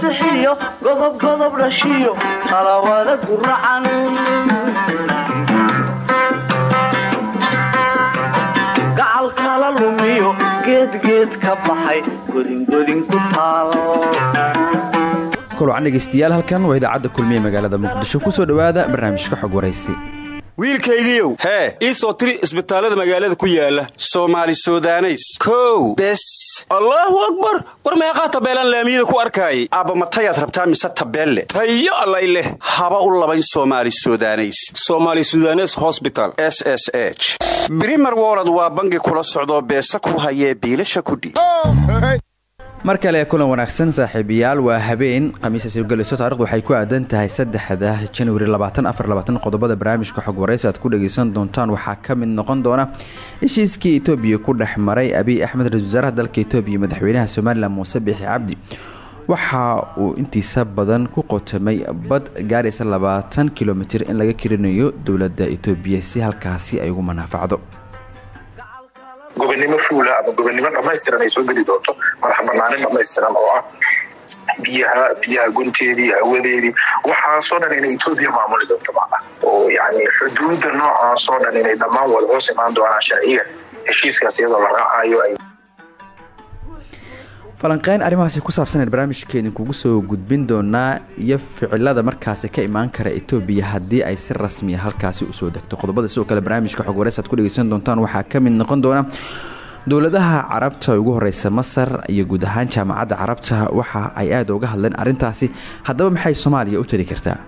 sixiyo godob godob dhashiyo talawada guracan gacal kala lumiyo geedgeed ka baxay godingodin ku taal. Dhegeystayaal halkan waa idaacadda kulmiye magaalada muqdisho ku soo dhowaada barnaamijka xog waraysi wiilkaygiiow hee ii soo tiri isbitaallada magaalada ku yaalla soomaali sudaneys. Kow. Bes. Allaahu akbar. War meeqaa tabeelaan laamiyada ku arkaayay? Aabba matayaad rabtaa mise tabeelle? Tayo allay leh. Haba u labayn soomaali sudaneys. Somaali sudanes hosbital s s h. Brimer wolod waa bangi kula socdoo beesa ku hayee biilasha kudhiib mar kale kulan wanaagsan saaxiibayaal waa habeen. Khamiisaas galayso taarikhdu waxay ku aadan tahay saddexda januari qodobada barnaamijka xog waraysi aad ku dhageysan doontaan waxaa ka mid noqon doona heshiiskii etoobiya ku dhex maray abiy axmed ra'isul wasaaraha dalka etoobiya madaxweynaha somalilan muuse biixi cabdi. Waxa uu intiisa badan ku qotomay bad gaaraysa labaatan kilomitir in laga kirinayo dowladda etoobiya si halkaasi ay ugu manaafacdo gobonimo fuula ama gobonimo dhamaystiran ay soo geli doonto madax banaanin dhamaystiran oo ah. Biyaha biyaha gunteedii hawadeedii waxaasoo dhan inay etoobiya maamuli doonto macna oo yani xuduudda noocaasoo dhan inay dhammaan wada hoos imaan doonaan sharciga heshiiskaas iyadoo la raacayo ay falanqeyn arrimahaasi ku saabsaneed barnaamijka idinkugu soo gudbin doonaa iyo ficilada markaasi ka imaan kara etoobiya haddii ay si rasmiya halkaasi u soo degto. Qodobada sidoo kale barnaamijka xog wareysaad ku dhegeysan doontaan waxaa ka mid noqon doona dowladaha carabta ugu horeysa masar iyo guud ahaan jaamacadda carabta waxa ay aada uga hadleen arrintaasi. Haddaba maxay soomaaliya u tali kartaa?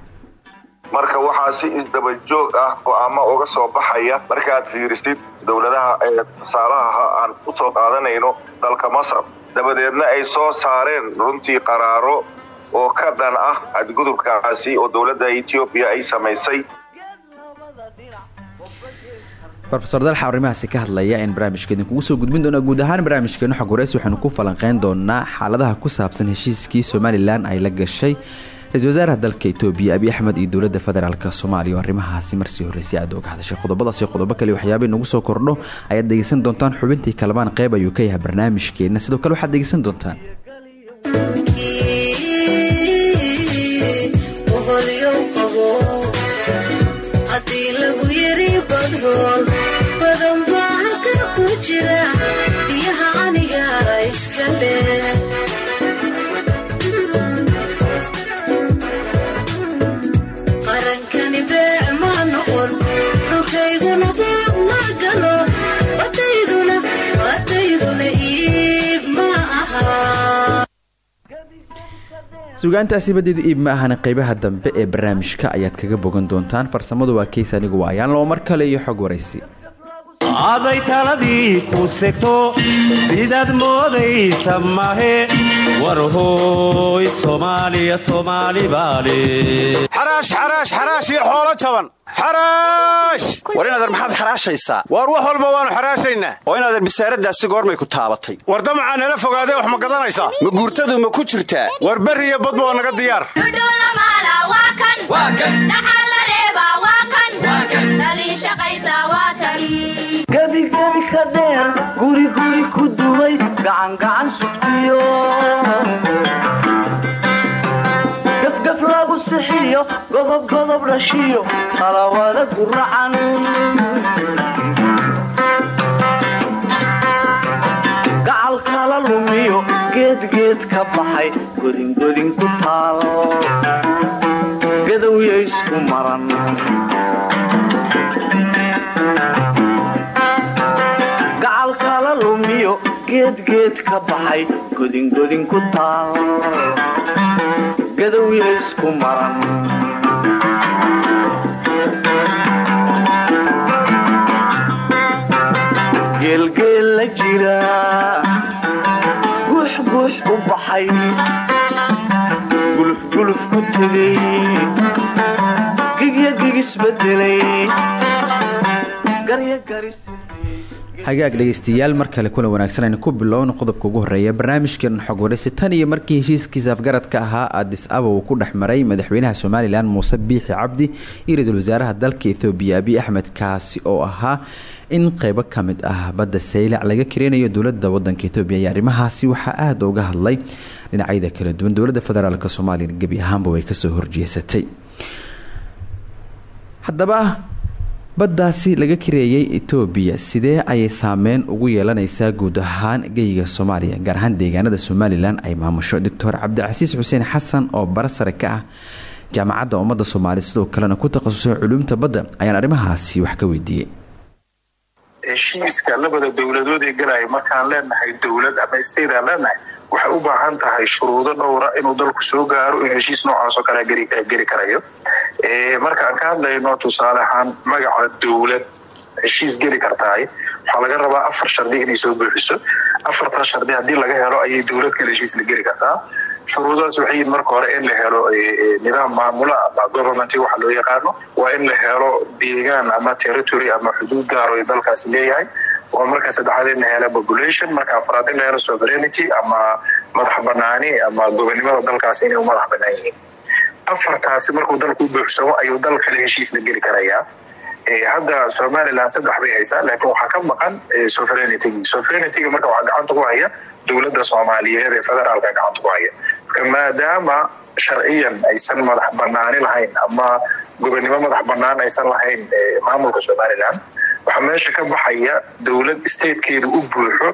Marka waxaa si isdabajoog ah go'aamo uga soo baxaya markaad fiirisid dowladaha ee tusaalaha aan u soo qaadanayno dalka masar dabadeedna ay soo saareen runtii qaraaro oo ka dhan ah xadgudubkaasi oo dowladda etoobiya ay samaysay. Rofesor dalxa arrimahaasi ka hadlaya in barnaamijka idinkugu soo gudbin doona guud ahaan barnaamijkeena xog waxaanu ku falanqeyn doonaa xaaladaha ku saabsan heshiiskii somalilan ay la gashay ra'isul wasaaraha dalka etoobiya abiy axmed iyo dowladda federaalk soomaaliya oo arrimahaasi marsii horreysay aad oga hadashay qodobadaasi qodobo kale waxyaaba inagu soo kordho ayaad dhegeysan doontaan xubintii kalabaan qeyb ayuu ka yahay barnaamijkeenna sidoo kale waxaad dhegeysan doontaan sugaantaasi badeedu iib ma ahana qeybaha dambe ee barnaamijka ayaad kaga bogan doontaan. Farsamadu waa keys anigu waayaan loo mar kale iyo xog waraysi aday taladii ku segto sidaad moodaysa mahe war hooy soomaaliya soomaali baale xaraash xaraash xaraash iyo xoolo jaban war inadeer maxaad xaraashaysaa? Waar wax walba waannu xaraashaynaa. Oo inadeer bisaaradaasi goormay ku taabatay. War damacaa nala fogaadee wax ma gadanaysaa? Ma guurtadu ma ku jirtaa? War berri iyo badba waa naga diyaar. Gebigebi ka dheer guriguri ku duway gacangacan sugtiyo lagu sixiyo godobgodob dhashiyo talawada guracan gacal kala lumiyo geedgeed ka baxay godingodin ku taal gadowya isku maran geedgeed ka baxay godingodin ku taal gadowya isku maran geelgeel la jira guuxguux u baxay. Gulufguluf ku tegay gigya gigisbedelay hagaag dhegeystayaal mar kale wanaagsan aynu ku bilowna qodobka ugu horreeya barnaamijkan xog waraysi tan iyo markii heshiiskiisa afgaradka ahaa adis aba ku dhex maray madaxweynaha somalilan muuse biixi cabdi iyo ra'iisul wasaaraha dalka ethoobiya abiy axmed kaasi oo ahaa in qeybo ka mid ah badda saylac laga kareynayo dowladda wadanka etoobiya. Iyo arrimahaasi waxaa aada uga hadlay dhinacyada kala duwan dowladda federaalk soomaaliya gebi ahaanba way ka soo horjeesatay. Haddaba baddaasi laga kareeyay etoobiya sidee ayay saameyn ugu yeelanaysaa guud ahaan geyiga soomaaliya gaar ahaan deegaanada somalilan? Ay maamusho doctor cabdicasiis xuseen xasan oo bara sare ka ah jaamacadda ummadda soomaaliya sidoo kalena ku takhasusay culuumta badda. Ayaan arrimahaasi wax ka weydiiyey. Heshiiska labada dowladood ee galaya markaan leenahay dowlad ama state aan leenahay waxay u baahan tahay shuruudo dhowra inuu dalku soo gaaro in heshiis noocaas oo kale geli karayo. Markaan ka hadlayno tusaale ahaan magaca dowlad heshiis geli kartaay. Waxaa laga rabaa afar shardi inay soo buuxiso. Afartaas shardi haddii laga helo ayay dowlad kale heshiis la geli kartaa. Shuruudaas waxay yihiin marka hore in la helo nidaam maamula ama government waxa loo yaqaano waa in la helo deegaan ama territory ama xuduud gaaro ee dalkaasi leeyahay waa marka saddexaad in la helo population marka afraad in la helo sovereignty ama madax banaani ama gobonimada dalkaasi inay u madax banaan yihiin. Afartaasi markuu dalku buuxsamo ayuu dal kale heshiis la geli karayaa. Hadda somalilan saddex bay haysaa laakiin waxaa ka maqan sovereignitygii sovereigntyga marka waxaa gacanta ku haya dowladda soomaaliyeed ee federaalka gacanta ku haya. Maadaama sharciyan aysan madax banaani lahayn ama gobonimo madax banaan aysan lahayn maamulka somalilan waxaa meesha ka baxaya dowlad statekeedu u buuxo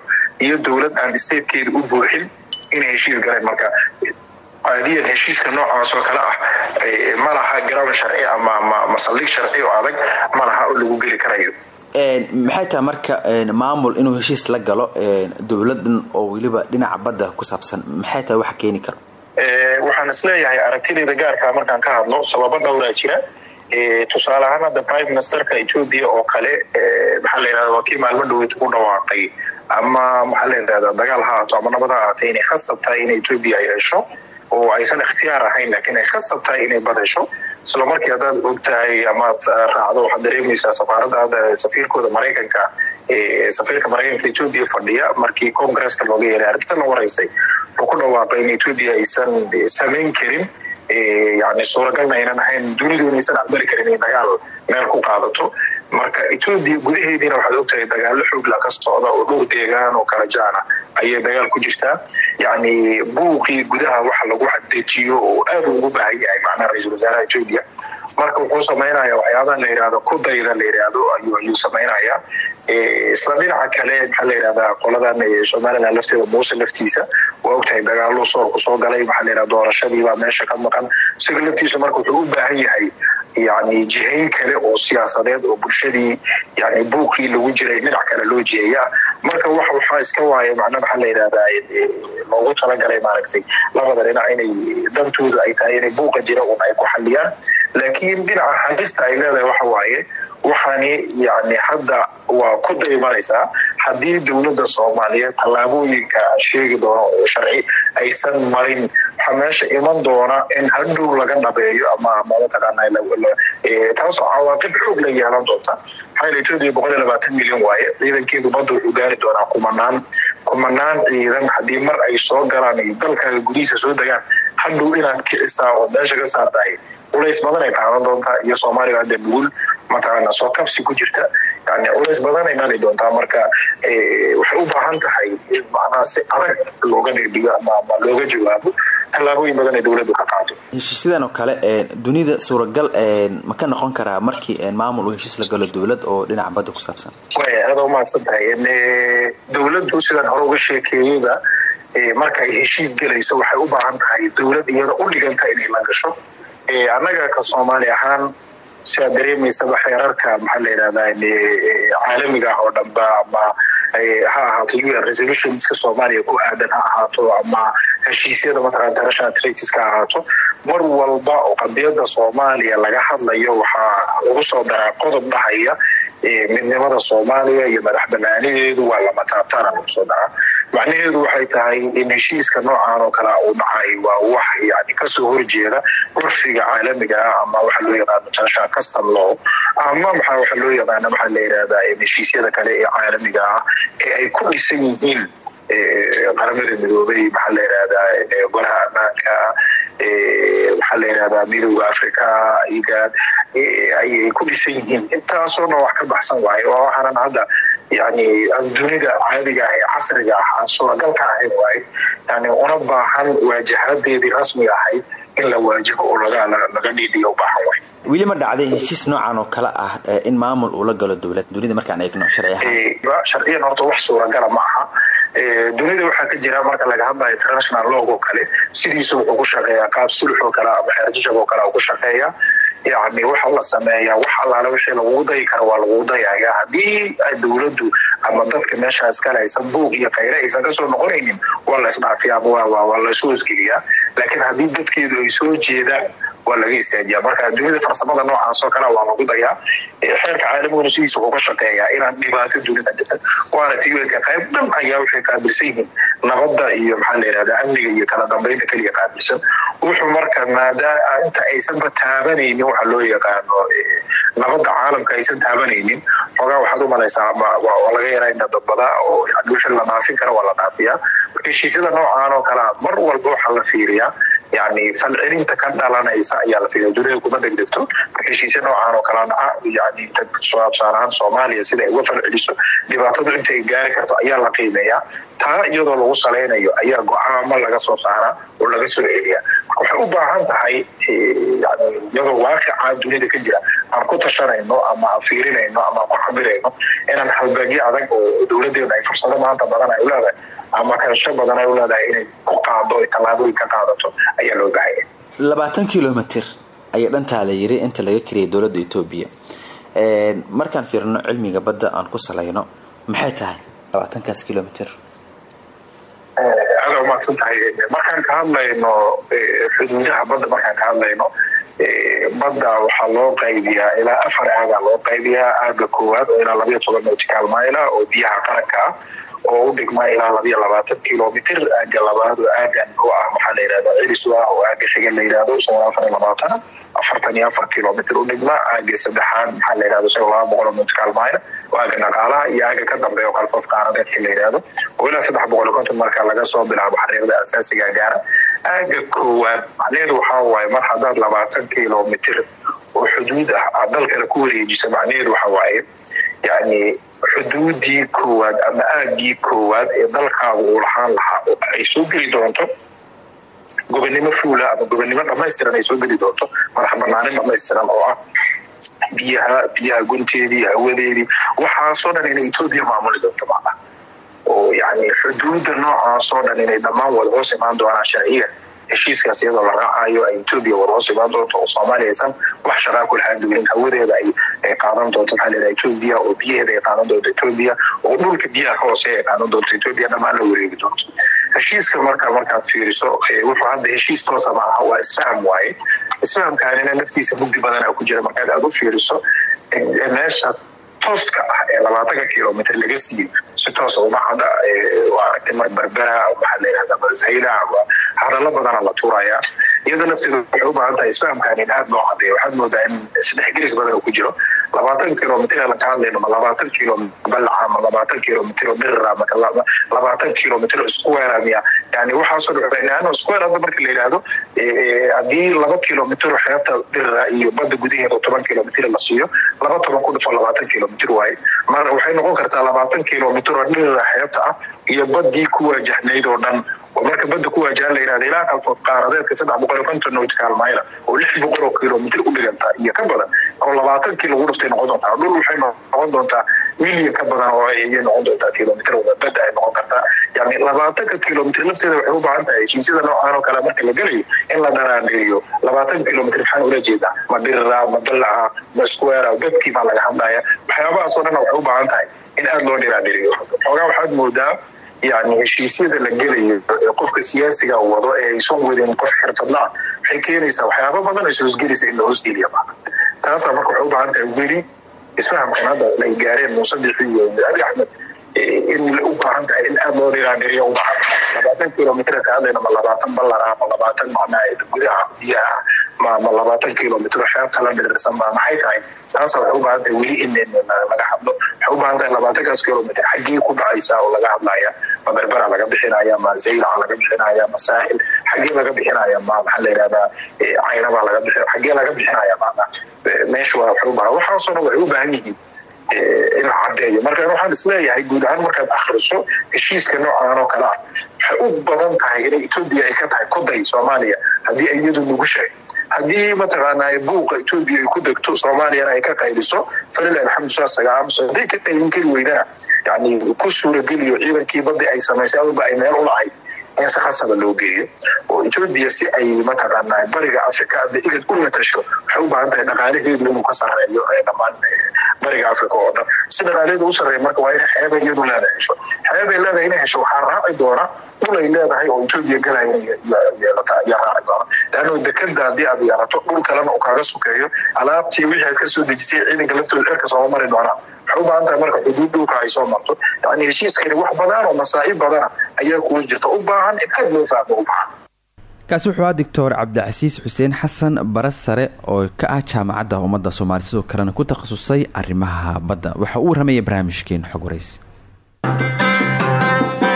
iyo dowlad aan statekeedu u buuxin inay heshiis galeen. Marka caadiyan heshiiska noocaas oo kale ah ma laha garown sharci ama masaldhig sharci oo adag ma laha oo lagu geli karayo. Maxay tahay marka maamul inuu heshiis la galo dowladan oo weliba dhinaca badda ku saabsan maxay tahay waxa keeni karo waxaan is leeyahay aragtideyda gaarkaa markaan ka hadlo sababo dhowraa jira. Tusaale ahaan hadda prime ministerka ethoobia oo kale maxaa la yidhahda waa kii maalmo dhaweyd ku dhawaaqay. Ama maxaa la yidhahda dagaal ha ahaato ama nabad ha ahaatay inay khasab tahay in ethoobia ay hesho oo aysan ikhtiyaar ahayn laakiin ay khasab tahay inay bad hesho. Isla markii haddaad og tahay amaad raacdo waxaad dareemaysaa safaaradda safiirkooda maraykanka safiirka maraykanka ethoobia fadhiya markii congresska looga yeeray arrinta la waraysay wuxuu ku dhawaaqay in ethoobia aysan samayn karin. Yani suuragalna aynan ahayn dunidu inaysan aqbali karin inay dagaal meel ku qaadato. Marka ethoobia gudaheediina waxaad ogtahay dagaalo xoogla ka socda oo dhowr deegaan oo kala jaana ayay dagaal ku jirtaa. Yani buuqii gudaha waxa lagu xadejiyo oo aad ugu baahan yahay macnaha ra'iisul wasaaraha ethoobia marka wuxuu samaynaya waxyaabaha la yidhahdo kudayda la yidhaahdo ayuu samaynaya isla dhinaca kale maxaa la yidhahdaa qoladan somalilan lafteeda muuse laftiisa waa ogtahay dagaalo soorku soo galay maxaa la yidhahda doorashadiibaa meesha ka maqan. Isaga laftiisa marka wuxuu u baahan yahay yani jihayn kale oo siyaasadeed oo bulshadii yani buuqii lagu jiray dhinac kale loo jiheeya marka wax waxaa iska waaya macna maxaa la yidhahdaa loogu talagalay maaragtay labada dhinac inay dantooda ay tahay inay buuqa jira un ay ku xaliyaan laakiin dhinaca halista ay leedahay waxa waaye waxaani yani hadda waa ku daymanaysaa haddii dowladda soomaaliyeed tallaabooyinka sheegi doono oo sharci aysan marin waxaa meesha iman doona in hadhow laga dhabeeyo ama taasoo cawaaqib xoog la yeelan doonta. Milyan waaye ciidankeedu badda wuxuu gaari doonaa kumanaan. Kumanaan ciidan haddii mar ay soo galaan dalkaaga gudihiisa soo degaan hadhow inaad kicisaa oo meesha ka saartahay culays badan ay qaadan doontaa iyo soomaaliya hadda nugul mataqaana soo kabsi ku jirta. Yani culays badan ay dhali doontaa. Marka waxay u baahan tahay in macnaha si adag looga dhigdhigo ama ama looga jawaabo tallaabooyin badan ay dowladdu ka qaado heshiisyadan oo kale dunida suuragal ma ka noqon karaa markii maamul uu heshiis la galo dowlad oo dhinaca badda ku saabsan? Way aada umahadsan tahay. Dowladdu sidaan hore uga sheekeeyeyba marka ay heshiis gelayso waxay u baahan tahay dowlad iyada u dhiganta inay la gasho annaga ka soomaali ahaan siaad dareemaysaba xeerarka maxaa la yidhahdaa caalamiga ah oo dhanba ama ha ahaato un resolutionska soomaaliya ku aadan ha ahaato ama heshiisyada mataqana international treaties ka ahaato. Mar walba oo qadiyada soomaaliya laga hadlayo waxaa lagu soo daraa qodob dhahaya midnimada soomaaliya iyo madax banaanideedu waa lama taabtaana lagu soo daraa macnaheedu waxay tahay in heshiiska noocan oo kale uu dhacay waa wax yani ka soo horjeeda curfiga caalamiga ah ama waxa loo yaqaano international custom law. Ama maxaa waxa loo yaqaana maxaa la yidhahdaa heshiisyada kale ee caalamiga ah ee ay ku dhisan yihiin qaramada midoobay maxaa la yidhahdaa golaha ammaanka maxaa la yidhahdaa midooda africa igaad ayay ku dhisan yihiin. Intaasoo dhan wax ka baxsan waaye waa waxaanan hadda yani dunida caadiga ah ee casriga ah aan suuragal ka ahayn waaye yani una baahan waajahadeedii rasmiga ahayd in la waajiho oo laga dhiidhiyo u baahan waay weli ma dhacday heshiis noocan oo kale ah in maamul uu la galo dowlad dunida markaan eegno sharci ahaan sharciyan horta wax suuragala ma aha. Dunida waxaa ka jira marka laga hadlayo international log oo kale sidiisa wuxuu ku shaqeeyaa qaab sulux oo kale ama xeerjajab oo kale ku shaqeeya. Yani waxa la sameeyaa wax allaale wixii lagugu dayi kara waa lagugu dayaya haddii dowladdu ama dadka meeshaas kale aysan buuq iyo kayre aysan ka soo noqonaynin waa la isdhaafiya ama waa laysu hosgeliyaa laakiin haddii dadkeedu ay soo jeedaan waa laga istaajiyaa marka dunida farsamada noocaas oo kale waa lagu dayaa xeerka caalamiguna sidiisa wuxuu shaqeeyaa inaan dhibaato dunida dhitan waana tiweedka qayb dhan ayaa waxay qaabilsan yihiin nabadda iyo maxaa la yidhahdaa amniga iyo kala dambeynta keliya qaabilsan. Wuxuu marka maadaa inta aysanba taabanaynin waxa loo yaqaano nabadda caalamka aysan taabanaynin. Xoogaa waxaad umalaysaa waa laga yaraa ina dadbadaa oo wixii la dhaafin kara waa la dhaafiyaa. Heshiisyada noocaan oo kalea mar walba waxaa la fiiriyaa yani falcelinta ka dhalanaysa ayaa la fiiriya dunida kuma degdegto heshiisya noocaan oo kala dhaca yani tusaale ahaan soomaaliya sida ay uga falceliso dhibaatadu inta ay gaari karto ayaa la qiimeeyaa taa iyadoo lagu salaynayo ayaa go'aamo laga soo saaraa oo laga soo celiyaa marka waxay u baahan tahay yani iyadoo waaqicaa dunida ka jira aan ku tashanayno ama fiirinayno ama ku cabirayno inaan halbaagyo adag oo dowladeena ay fursado maanta badan ay u leedahay ama kansho badan ay u leedahay inay ku qaado tallaabooyin ka qaadato ayaa loo baahanya. Labaatan kilomitr ayaa dhantaa la yiri inta laga keliyay dowladda etoobiya markaan fiirino cilmiga badda aan ku salayno maxay tahay labaatankaas kilomitr aada umahadsan tahay markaan ka hadlayno xuduudaha badda markaan ka hadlayno badda waxaa loo qaybiyaa ilaa afar aagaa loo qaybiyaa aaga koowaad oo ilaa labayo toban nautical mila oo biyaha qaranka ah oo u dhigma ilaa labayo labaatan kilomitr aaga labaad oo aagan oo ah maxaa la yihahda cilis ah oo aaga xiga la yihahdo isagoo afar iyo labaatan afartan iyo afar kilomitr u dhigma aaga saddexaad maxaa la yihahdo isagoo laba boqol oo oo aaga dhaqaalaha iyo aaga ka dambeeya oo kalfoof qaaradeedka la yihahdo oo ilaa saddex boqol iyo konton marka laga soo bilaabo xariiqda asaasiga gaara aaga koowaad macnaheedu waxaa waaye mar haddaad labaatan kilomitr oo xuduud ah aad dalkale ku wareejisa macnaheedu waxa waaye yani xuduudii koowaad ama aagii koowaad ee dalkaagu uu lahaan lahaa ay soo geli doonto gobonimo fuula ama gobonimo dhamaystiran ay soo geli doonto madax banaanin dhamaystiran oo ah biyaha biyaha gunteedii hawadeedii waxaasoo dhan inay etoobiya maamuli doonto macnaha. Oo yani xuduudda noocaasoo dhan inay dhammaan wada hoos imaan doonaan sharciya heshiiskaas iyadoo la raacayo ay etoobiya wada hoos imaan doonto oo soomaaliya wax shaqaa ku lahaan doonin hawadeeda ay qaadan doonto. Maxaa leedaha etoobiya oo biyaheeda ay qaadan doonto. Etoobiya oo dhulka biyaha ka ay qaadan doonto. Etoobiya dhammaan la wareegi doonto. Heshiiska marka markaad fiiriso wuxuu hadda heshiis toosa ma aha waa isfaham waaye. Isfahamkaanina naftiisa mugdi badana ku jira. Markaad aad u fiiriso meesha tooska ah ee labaatanka kilomitr laga siiyo si toosa uma cada aragtay mar berbera waxaa la yihahda marsayla hadallo badana la tuurayaa iyadoo lafteedu waxay u baahan tahay isfahamkan in aada loo cadeeyo waxaad moodaa in isdhexgelis badan ku jiro. Labaatan kilomitr aan ka hadlayno ma labaatan kilomitr balca ma labaatan kilomitr dhirra ma labaatan kilomitr square miya yani waxaasoo dhan square hadda marka la yidhaahdo haddii laba kilomitr xeebta dhirra iyo badda gudaheeda oo toban kilomitr la siiyo laba toban ku dhufo labaatan kilomitr waaye. Mar waxay noqon kartaa labaatan kilomitr oo dhirra xeebta ah iyo baddii ku waajahnayd oo dhan oo marka badda ku waajahan la yihahda ilaa kalfoof qaaradeedka saddex boqol iyo konton nautical mile oo lix boqol oo kilomitr u dhigantaa iyo ka badan oo labaatankii lagu dhuftay noqon doontaa dhul waxay noqon doontaa milyan ka badan oo ayay noqon doontaa kilomitr badda ay noqon kartaa. Yani labaatanka kilomitr lafteeda waxay u baahan tahay heshiisyada noocaan oo kale marka la gelayo in la dharaandhiriyo labaatan kilomitr maxaan ula jeedaa ma dhirra ma dalaca ma square dadkii baa laga hadlaya waxyaabahaasoo dhan waxay u baahan tahay in aada loo dhiraandhiriyo xoogaa waxaad moodaa yani heshiisyada la gelayo ee qofka siyaasiga wado ee aysan wadin qof xirfadla ah waxay keenaysaa waxyaaba badan oo ishoosgelaysa in la hoosgeliya maana taasaa marka waxay u baahan tahay weli isfahamkan hadda ay gaareen muuse bixi iyo abi axmed in u baahan tahay in aada loo dhiraandhiriyo u baahan. Labaatan kilomitr ka hadlayna ma labaatan ballar ah ma labaatan macnaha gudaha biyaha ma ma labaatan kilomitr xeebta la dhirirsan ba maxay tahay taasa waxay u baahan tahay weli in laga hadlo. Waxay u baahan tahay labaatankaas kilomitr xaggee ku dhacaysa oo laga hadlaya ma laga bixinaya ma laga bixinaya ma saaxil laga bixinaya ma maxaa la yidhahdaa caynaba laga bixin xaggee laga bixinaya maana meesha waa waxay u baahan waxaasoo dhan waxay u baahan yihiin in la marka waxaan is leeyahay guud ahaan markaad akhriso heshiiska noocan oo kale ah u badan tahay inay etoobiya ay ka tahay koday soomaaliya haddii iyadu nugushahay haddii mataqaanaa buuqa etoobiya ay ku degto soomaaliyana ay ka qayliso falilah alxamdu saasaga aamusa hadday ka qaylin kari weydana yani ku suurageliyo ciidankii baddi ay samaysay awalba ay meel u lahayd in si khasaba loo geeyo oo etoobiya si ay mataqaanaa bariga africa ada igad u matasho waxay u baahan tahay dhaqaalaheedu inuu ka sarreeyo dhammaan bariga africa oo dhan si dhaqaalaheedu u sarreeya marka waa in xeeba iyadu leedahay hesho xeebay leedahay inay hesho waxaa raaci doona dhul ay leedahay oo etoobiya galaya inay yeelata ayaa raaci doona leanno aad yeelato dhul kalena uu kaaga sukeeyo alaabtii wixii aad ka soo dejisay ciidanka laftooda cirka sooma mari doonaa waxay u baahan tahay marka xuduud dhulka ay soo marto. Yani heshiiskani wax badan oo masaa'ib badana ayaa kugu jirta. U baahan in aad loo fahmo u baahan. Kaasi wuxuu ah doctor cabdicasiis xuseen xasan bara sare oo ka ah jaamacadda ummadda soomaali sidoo kalena ku takhasusay arrimaha badda. Waxa uu warramaya barnaamijkeen xog waraysi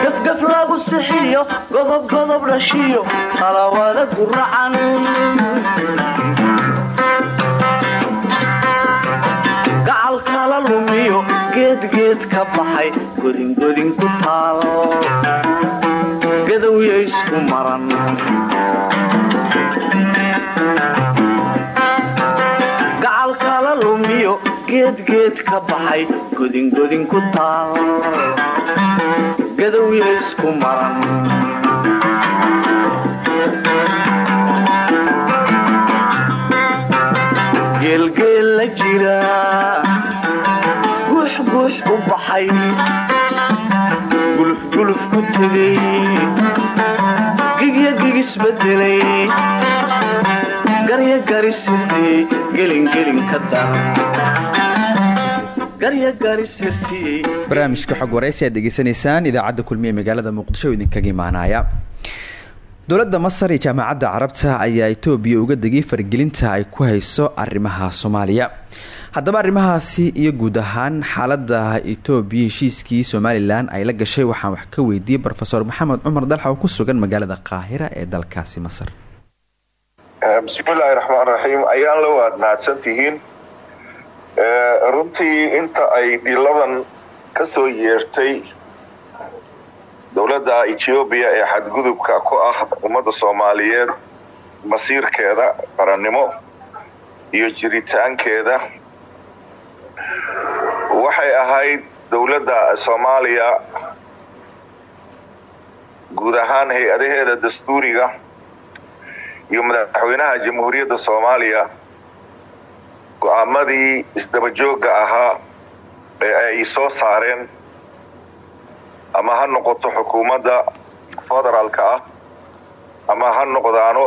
gafgaf lagu sixiyo godob godob dhashiyo qalawada guracan geedgeed ka baxay godingodin ku taal gadowya isku maran gacal kala lumiyo geedgeed ka baxay godingodin ku taal gadowya isku maran baxay gulufguluf ku tegay gigya gigisbedelay garya garisirtiyey gelingelin ka daran garya garisirtiyey barnaamijka xog waraysi aad degeysanaysaan idaacadda kulmiye magaalada muqdisho idinkaga imaanaya dowladda masar iyo jaamacadda carabta ayaa etoobiya uga degay faragelinta ay ku hayso arrimaha soomaaliya haddaba arrimahaasi iyo guud ahaan xaalada etoobiya heshiiskii somalilan ay la gashay waxaan wax ka weydiiyey rofeor maxamed cumar dalxa oo ku sugan magaalada qaahira ee dalkaasi masar. Bismillaahi raxmaan raxiim ayaan la waad mahadsan tihiin. Runtii inta ay dhiladan ka soo yeertay dowladda etoobiya ee xadgudubka ku ah ummadda soomaaliyeed masiirkeeda qarannimo iyo jiritaankeeda waxay ahayd dowladda soomaaliya guud ahaan hay'adaheeda dastuuriga iyo madaxweynaha jamhuuriyadda soomaaliya. Go'aamadii isdabajooga ahaa ee ay soo saareen ama ha noqoto xukuumadda federaalka ah ama ha noqdaano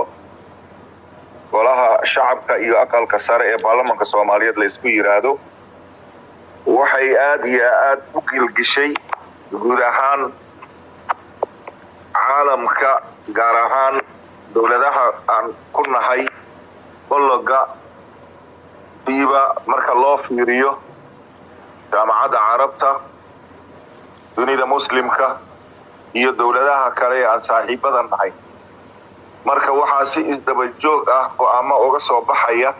golaha shacabka iyo aqalka sare ee baarlamanka soomaaliyeed laysku yidhaahdo waxay aada iyo aada u gilgishay guud ahaan caalamka gaar ahaan dowladaha aan ku nahay bologa diiba marka loo fiiriyo jaamacadda carabta dunida muslimka iyo dowladaha kale ee aan saaxiibada nahay. Marka waxaa si isdaba joog ah go'aamo uga soo baxaya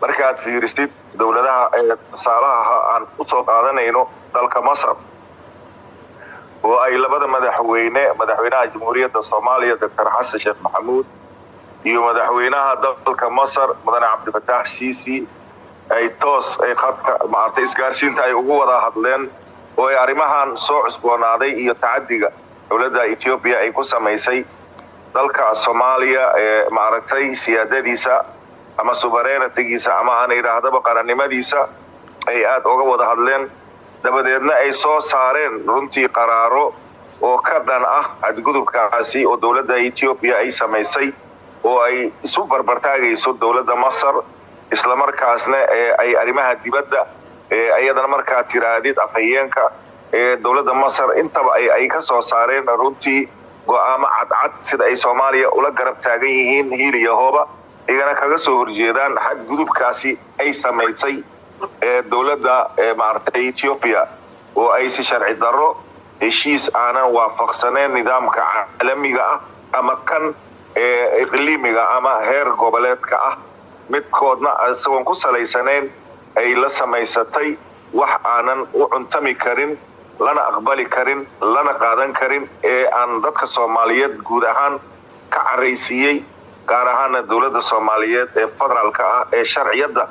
markaad fiirisid dowladaha ee tusaalaha aan u soo qaadanayno dalka masar oo ay labada madaxweyne madaxweynaha jamhuuriyadda soomaaliya doctor xasan sheekh maxamuud iyo madaxweynaha dalka masar mudane cabdifataax ciisi ay toos ay khadka maartay isgaarsiinta ay ugu wada hadleen oo ay arrimahan soo cusboonaaday iyo tacadiga dowladda etoobiya ay ku samaysay dalka soomaaliya ee maaragtay siyaadadiisa ama subarenatigiisa ama aan idhaahdaba qarannimadiisa ay aada uga wada hadleen. Dabadeedna ay soo saareen runtii qaraaro oo ka dhan ah xadgudubkaasi oo dowladda etoobiya ay samaysay oo ay isu barbartaagayso dowladda masar islamarkaasna ee ay arrimaha dibadda iyadana markaa tiraahdid afhayeenka ee dowladda masar intaba ay ka soo saareen runtii go'aamo cadcad sida ay soomaaliya ula garab taagan yihiin hiil iyo hooba igana kaga soo horjeedaan xadgudubkaasi ay samaysay ee dowladda maaragtay ethiopia oo ay si sharci darro heshiis aanan waafaqsaneen nidaamka caalamiga ah ama kan iqliimiga ama heer goboleedka ah. Midkoodna isagoon ku salaysanayn ay la samaysatay wax aanan u cuntami karin lana aqbali karin lana qaadan karin ee aan dadka soomaaliyeed guud ahaan ka caraysiiyey gaar ahaana dowladda soomaaliyeed ee federaalka ah ee sharciyadda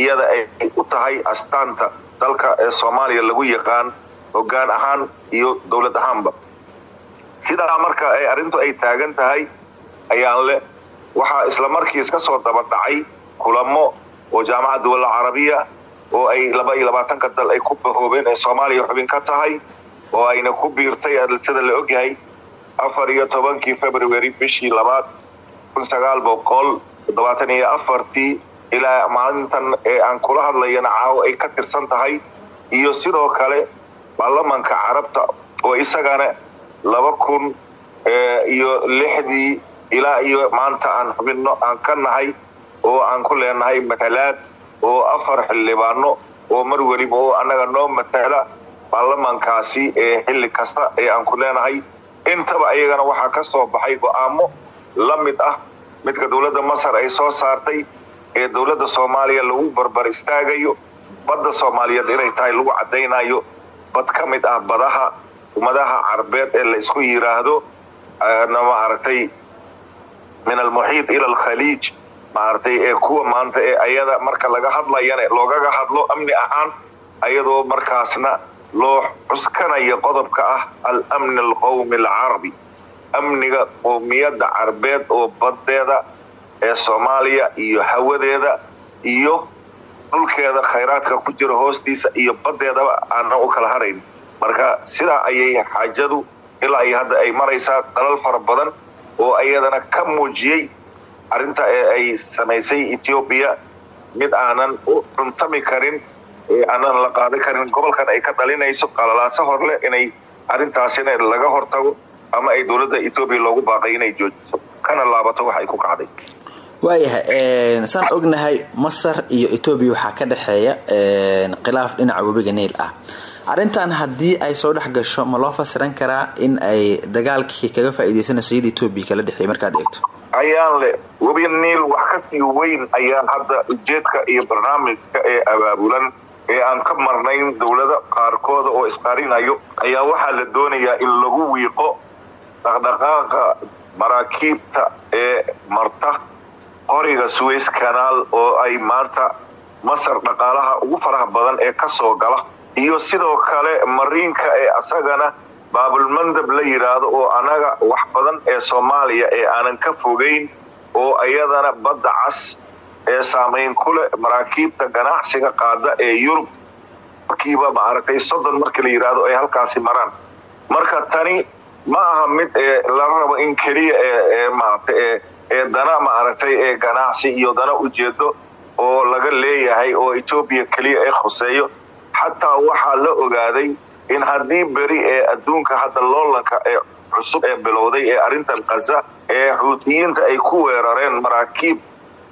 iyada ay u tahay astaanta dalka ee soomaaliya lagu yaqaan hoggaan ahaan iyo dowlad ahaanba. Sidaa marka ay arrintu ay taagan tahay ayaan le waxaa isla markii iska soo daba dhacay kulamo oo jaamacadda dowladda carabiya oo ay laba iyo labaatanka dal ay ku bahoobeen ee soomaaliya xubin ka tahay oo ayna ku biirtay sida la ogyahay afar iyo tobankii february bishii labaad kun ilaa maalintan ee aan kula hadlayana caawo ay ka tirsan tahay. Iyo sidoo kale baarlamanka carabta oo isagana laba kun iyo lixdii ilaa iyo maanta aan xubinno aan ka nahay oo aan ku leenahay matalaad oo afar xildhibaano oo mar weliba oo annaga noo matala baarlamankaasi ee xilli kasta ee aan ku leenahay. Intaba ayagana waxaa ka soo baxay go'aamo la mid ah. Midka dowladda masar ay soo saartay ee dowladda soomaaliya lagu barbar istaagayo badda soomaaliyeed inay tahay lagu caddaynayo bad ka mid ah badaha ummadaha carbeed ee la isku yidhaahdo maaragtay min almuxiid ila alkhaliij maaragtay ee kuwa maanta ee ayada marka laga hadlayana loogaga hadlo amni ahaan ayadoo markaasna loo cuskanayo qodobka ah alamni alqowmi alcarabi amniga qowmiyadda carbeed oo baddeeda ee soomaaliya iyo hawadeeda iyo dhulkeeda khayraadka ku jira hoostiisa iyo baddeedaba aanan u kala harayn. Marka sidaa ayay xaajadu ilaa iyo hadda ay maraysaa dalal fara badan oo ayadana ka muujiyey arrinta ee ay samaysay ethoobiya mid aanan u cuntami karin ee aanan la qaadan karin gobolkan ay ka dhalinayso qalalaaso horleh inay arrintaasina laga hortago ama ay dowladda etoobiya loogu baaqay inay joojiso? Kana laabato wax ay ku kacday. Waayahay saan ognahay masar iyo etoobiya waxaa ka dhexeeya khilaaf dhinaca webiga niil ah. Arrintan haddii ay soo dhex gasho ma loo fasiran karaa in ay dagaalkii kaga faa'iidaysanayso iyada etoobiya kala dhexeey markaad eegto. Ayaan le webi niil wax ka sii weyn ayaa hadda ujeedka iyo barnaamijka ee abaabulan ee aan ka marnayn dowladda qaarkooda oo isqarinayo ayaa waxaa la doonayaa in lagu wiiqo dhaqdhaqaaqa maraakiibta ee marta qoriga suways kanaal oo ay maanta masar dhaqaalaha ugu faraha badan ee ka soo gala. Iyo sidoo kale mariinka ee asagana baabulmandab la yidhaahdo oo anaga wax badan ee soomaaliya ee aanan ka fogayn oo iyadana badda cas ee saamayn ku leh maraakiibta ganacsiga qaada ee yurub. Markiiba maaragtay soddon markii la yidhaahdo ay halkaasi maraan. Marka tani ma aha mid ee la rabo in keliya ee maaragtay ee ee dana maaragtay ee ganacsi iyo dana ujeedo oo laga leeyahay oo etoobiya keliya ee khuseeyo. Xataa waxaa la ogaaday in haddii beri ee adduunka hadda loolanka ee cusub ee bilowday ee arrintan kaza ee xuutiyiinta ay ku weerareen maraakiib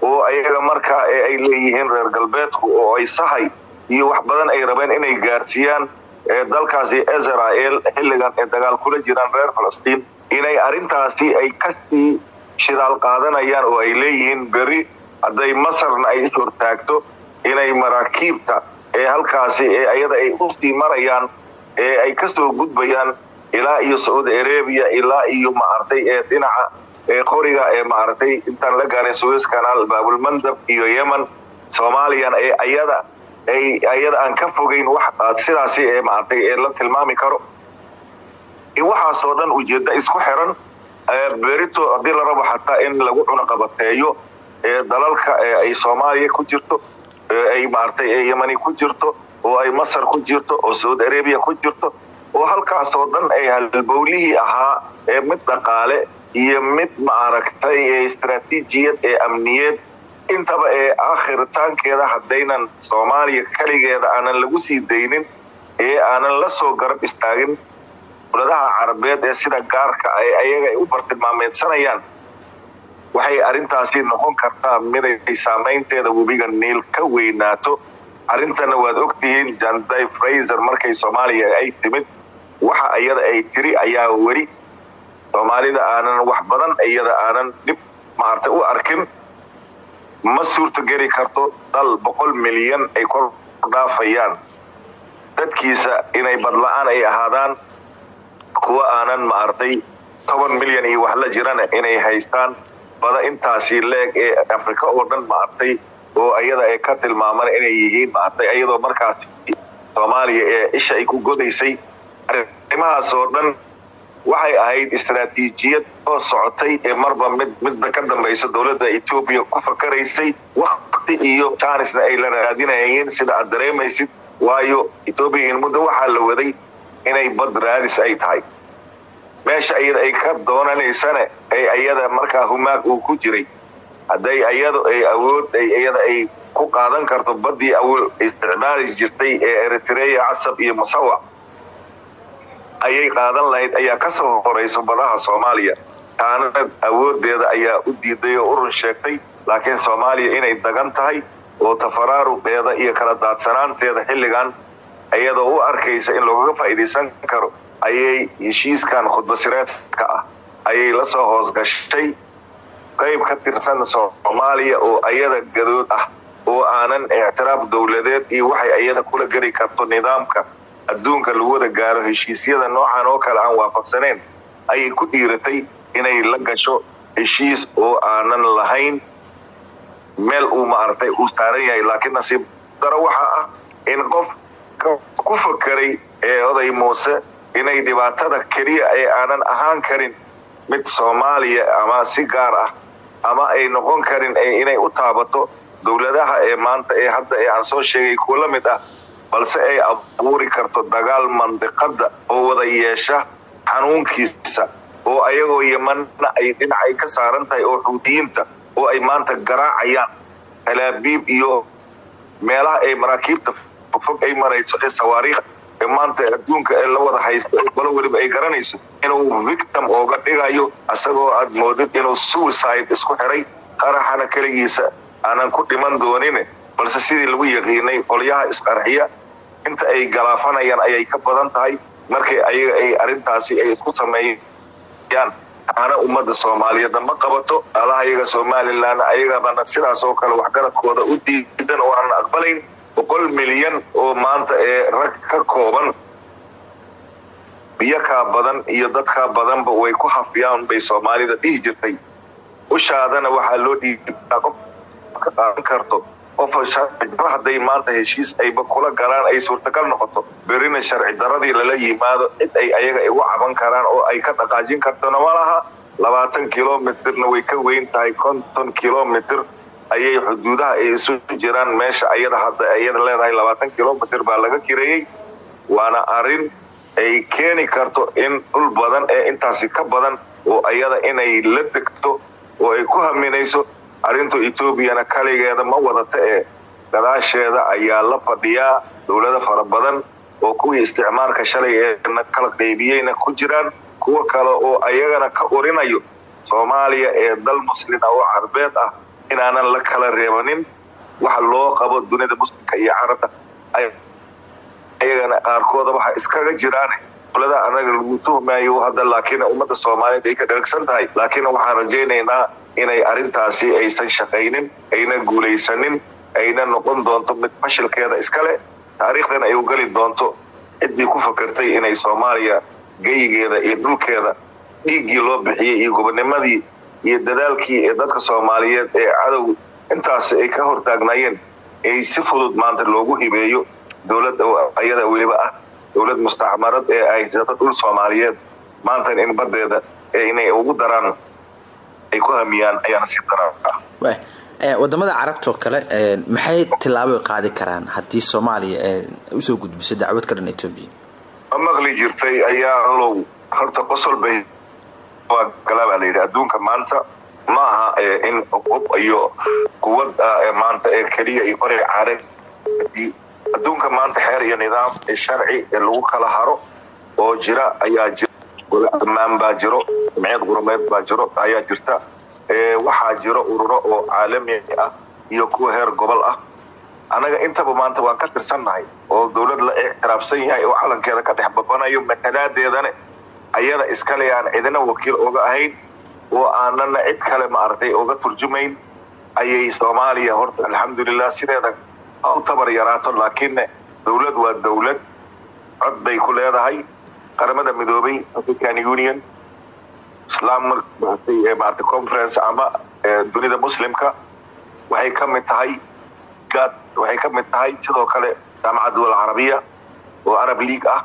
oo ayaga markaa ee ay leeyihiin reer galbeedku oo ay sahay iyo wax badan ay rabeen inay gaarsiiyaan ee dalkaasi israel xilligan ee dagaal kula jiraan reer falastiin inay arrintaasi ay ka sii shidaal qaadanayaan oo ay leeyihiin beri hadday masarna ay is hortaagto inay maraakiibta ee halkaasi ee ayada ay u sii marayaan ee ay ka soo gudbayaan ilaa iyo sacuudi arabia ilaa iyo maaragtay ee dhinaca ee qoriga ee maaragtay intaan la gaarin suwis kanaal baabulmandab iyo yemen soomaaliyana ee ayada ay ayada aan ka fogayn wax sidaasi ee maaragtay ee la tilmaami karo. Waxaasoo dhan ujeedda isku xiran berito haddii la rabo xataa in lagu cunaqabateeyo ee dalalka ay soomaaliya ku jirto ay maaragtay ee yemani ku jirto oo ay masar ku jirto oo sacuudi arabia ku jirto oo halkaasoo dhan ay halbowlihii ahaa ee mid dhaqaale iyo mid maaragtay ee istaraatiijiyad ee amniyeed intaba ee aakhiritaankeeda haddaynan soomaaliya keligeeda aanan lagu sii daynin ee aanan la soo garab istaagin dowladaha carabeed ee sida gaarka ay ayaga ay u bartilmaameedsanayaan waxay arrintaasi noqon kartaa miday saamaynteeda webiga niil ka weynaato. Arrintana waad ogtihiin janday fraiser markay soomaaliya ay timid waxa iyada ay tiri ayaa weli soomaalida aanan wax badan iyada aanan dhib maartay u arkin ma suurtogeli karto dal boqol milyan ay kor dhaafayaan. Dadkiisa inay badla-aan ay ahaadaan kuwa aanan maartay toban milyan iyo wax la jirana inay haystaan. Bada intaasi leeg ee afrika oo dhan maartay oo ayada ay ka tilmaaman inay yihiin maartay iyadoo markaasi soomaaliya ee isha ay ku godaysay arrimahaas oo dhan waxay ahayd istaraatiijiyad oo socotay ee marba mid midda ka dambaysa dowladda etoobiya ku fakaraysay wakti iyo jaanisna ay la raadinayeen sida aad dareemaysid. Waayo etoobiya muddo waxaa la waday inay bad raadis ay tahay. Meesha iyada ay ka doonanaysana ay ayada markaa humaag uu ku jiray. Hadday ayada ay awood ay iyada ay ku qaadan karto baddii awool isticmaali jirtay ee eritreya casab iyo musawac ayay qaadan lahayd ayaa ka soo horayso badaha soomaaliya. Taana awoodeeda ayaa u diiday oo urun sheegtay laakiin soomaaliya inay dagan tahay oo tafaraaruqeeda iyo kala daadsanaanteeda xilligan iyadoo u arkaysa in loogaga faa'iidaysan karo ayay heshiiskan khudbasireedka ah ayay la soo hoosgashay qayb ka tirsan soomaaliya oo ayada gadood ah oo aanan ictiraaf dowladeed iyo waxay ayada kula geli karto nidaamka adduunka lagu wada gaaro heshiisyada noocan oo kale aan waafaqsaneyn ayay ku dhiiratay inay la gasho heshiis oo aanan lahayn. Meel uu maaragtay uu saaran yahay laakiin nasiib daro waxaa ah in qof ku fakeray ee oday muuse inay dhibaatada keliya ee aanan ahaan karin mid soomaaliya ama si gaar ah ama ay noqon karin inay u taabato dowladaha ee maanta ee hadda ee aan soo sheegay kuwa la mid ah balse ay abuuri karto dagaal mandiqada oo wada yeesha xanuunkiisa oo ayagoo yemanna ay dhinacay ka saaran tahay oo xuutiyiinta oo ay maanta garaacayaan. Talaabiib iyo meelaha ay maraakiibta fog ay marayso ee sawaariikh ee maanta adduunka ee la wada haysto balo weliba ay garanayso inuu victim ooga dhigayo isagoo aad moodid inuu suicide isku xiray. Qaraxana keligiisa aanan ku dhiman doonin balse sidii lagu yaqiinay qolyaha isqarxiya inta ay galaafanayaan ayay ka badan tahay. Markay ayaga ay arrintaasi ay isku sameeyaan taana ummadda soomaaliyeedna ma qabato. Alaha iyaga somalilan ayagabana sidaas oo kale waxgaradkooda u diidan oo aanan aqbalayn. Boqol milyan oo maanta ee rag ka kooban. Biyo badan iyo dadkaa badanba way ku hafiyaan bay soomaalida dhihi jirtay. Ushaadana waxaa loo dhiibaa qof ka qaadan karto qof hadday maanta heshiis ayba kula galaan ay suurtagal noqoto. Berina sharci daradii lala yimaado cid ay ayaga igu caban karaan oo ay ka dhaqaajin kartona ma laha. Labaatan kilomitirna way ka weyn tahay konton kilomitir ayay xuduudaha ay isu jiraan meesha ayada hadda ayada leedahay. Labaatan kilomitir baa laga kireeyey waana arrin ay keeni karto in dhul badan ee intaasi ka badan oo ayada inay la degto oo ay ku haminayso arrintu etoobiyana kaligeeda ma wadata ee gadaasheeda ayaa la fadhiyaa dowlado fara badan oo kuwii isticmaalka shalay ee kala qaybiyeyna ku jiraan kuwo kale oo ayagana ka urinayo soomaaliya ee dal muslina oo carbeed ah inaanan la kala reebanin. Waxa loo qabo dunida muslimka iyo carabta. Ayagana qaarkooda waxa iskaga jiraan dowladda anaga lagu tuhmayo hadda laakiin ummadda soomaaliyeed ay ka dheragsan tahay. Laakiin waxaan rajaynaynaa inay arrintaasi aysan shaqaynin ayna guulaysanin ayna noqon doonto mid fashilkeeda iskale. Taariikhdan ay u geli doonto ciddii ku fakartay inay soomaaliya geyigeeda iyo dhulkeeda dhiiggii loo bixiyey iyo gobonimadii iyo dadaalkii ee dadka soomaaliyeed ee cadow intaasi ay ka hortaagnaayeen. Ay si fudud maanta loogu hibeeyo dowlad ayada weliba ah dowlad mustacmarad ee ay haysato dhul soomaaliyeed. Maantan in badeeda inay ugu daraan ay ku hamiyaan ayaana si daran ah waddamada carabtoo kale maxay tilaabo qaadi karaan haddii soomaaliya u soo gudbiso dacwad ka dhan etoobiya ma maqli jirtay ayaa low horta qosol bay waa galaabaa la yidhi. Adduunka maanta ma aha in hub iyo quwad maanta ee keliya iyo qoriga caaran adduunka maanta xeer iyo nidaam sharci ee lagu kala haro oo jira ayaa jira ammaan baa jiro jamciyad qurumeed baa jiro ayaa jirta. Waxaa jiro ururo oo caalami ah iyo kuwa heer gobol ah. Annaga intaba maanta waan ka tirsannahay oo dowlad la ictiraafsan yahay oo calankeeda ka dhex babanayo matalaadeedane ayada iskale aan cidina wakiil oga ahayn oo aanana cid kale maaragtay oga turjumayn ayay soomaaliya horta alxamdulilah sideeda u tabar yaraato laakiinne dowlad waa dowlad cod bay ku leedahay qaramada midoobay african union islaam maarata conference ama dunida muslimka waxay ka mid tahay gad waxay ka mid tahay sidoo kale jaamacad dowal carabiya oo arab league ah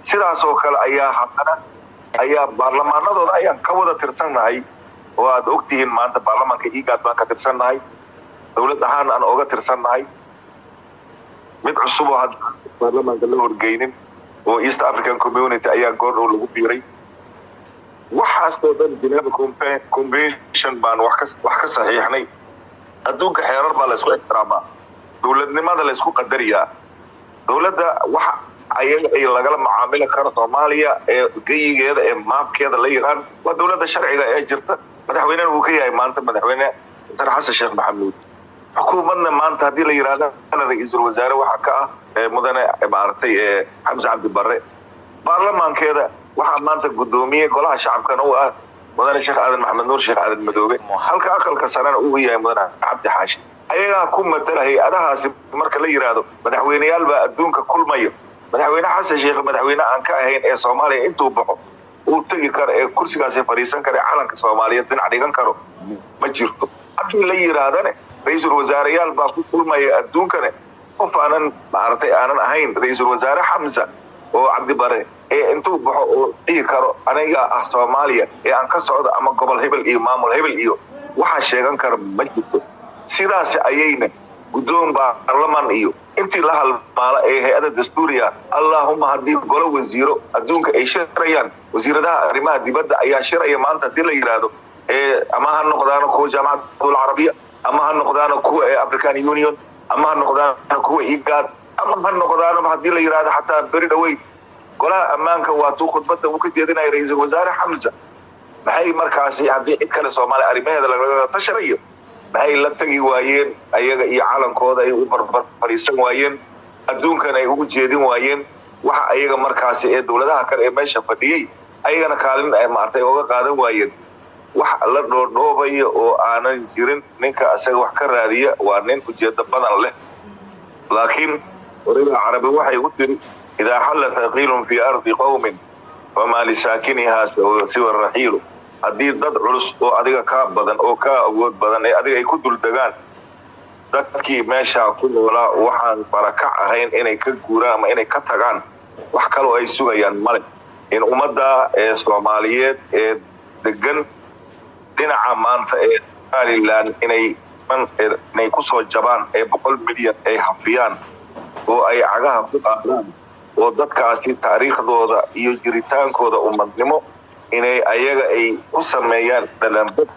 sidaas oo kale ayaa haddana ayaa baarlamaanadooda ayaan ka wada tirsannahay oo aad ogtihiin maanta baarlamaanka egad baan ka tirsannahay dowlad ahaan aan oga tirsannahay mid cusub oo hadda baarlamaanka la horgeynin oo east african community ayaa goordhow lagu biiray. Waxaasoo dhan geneva convention baan wax ka saxiixnay. Adduunka xeerar baa laysku ixtiraamaa dowladnimada laysku qadariyaa. Dowladda ayaga ay lagala macaamili karo soomaaliya ee geyigeeda ee maabkeeda la yaqaan waa dowladda sharciga ee jirta. Madaxweynena uu ka yahay maanta madaxweyne. Dr xasan sheekh maxamuud xukuumadna maanta haddii la yidhahdana ra'iisul wasaare waxaa ka ah mudane maaragtay xamse cabdi barre. Baarlamaankeeda waxaa maanta guddoomiye golaha shacabkana u ah mudane sheekh aadan maxamed nuur sheekh aadan madoobe. Halka aqalka sarena uu yahay mudane cabdi xaashi. Ayagaa ku matala hay'adahaasi marka la yidhaahdo madaxweyneyaal baa adduunka kulmayo. Madaxweyne xasan sheekh madaxweyne aan ka ahayn ee soomaaliya intuu baxo uu tegi karo ee kursigaasi fadhiisan karo ee calanka soomaaliyeed dhinac dhigan karo ma jirto. Haddii la yidhaahdane ra'iisul wasaareyaal baa ku kulmaya adduunkane qof aanan maaragtay aanan ahayn ra'iisul wasaare xamsa oo cabdibare ee intuu baxo oo dhihi karo aniga ah soomaaliya ee aan ka socdo ama gobol hebel iyo maamul hebel iyo waxaa sheegan kara ma jirto. Sidaas ayayna guddoon baarlaman iyo intii la halmaala ee hay'ada dastuuriga allaahuma haddii golo wasiiro adduunka ay shirayaan wasiiradaha arrimaha dibadda ayaa shiraya maanta haddii la yidhaahdo ama ha noqdaano kuwa jaamacad dowla carabiya ama ha noqdaano kuwa african union ama ha noqdaano kuwa igad ama ha noqdaano haddii la yidhahdo xataa beri dhaweyd. Golaha ammaanka waatuu khudbadda uu ka jeedinaya ra'iisul wasaare xamsa maxay markaasi haddii cid kale soomaaliya arrimaheeda lagaga tashanayo? Maxay la tegi waayeen? Ayaga iyo calankooda ay u barbar fadhiisan waayeen? Adduunkana ay ugu jeedin waayeen? Waxa ayaga markaasi ee dowladaha kale ee meesha fadhiyey ayagana kaalin ay maartay oga qaadan waayeen wax la dhoodhoobaya oo aanan jirin ninka isaga wax ka raadiya waa nin ujeedo badan leh. Laakiin orida carabi waxay u tiri idaa xalla thaqiilun fii ardi qowmin famaa lisaakinihaa siwa raxiilu. Haddii dad culus oo adiga kaa badan oo kaa awood badan ee adiga ay ku duldegaan dadkii meeshaa ku noolaa waxaan barakac ahayn inay ka guuraan ama inay ka tagaan wax kaloo ay sugayaan male in ummadda ee soomaaliyeed ee degan dhinaca maanta ee somalilan inay inay ku soo jabaan ee boqol milyan ay hafiyaan oo ay cagaha ku qaadaan oo dadkaasi taariikhdooda iyo jiritaankooda ummadnimo inay ayaga ay ku sameeyaan dhalanbad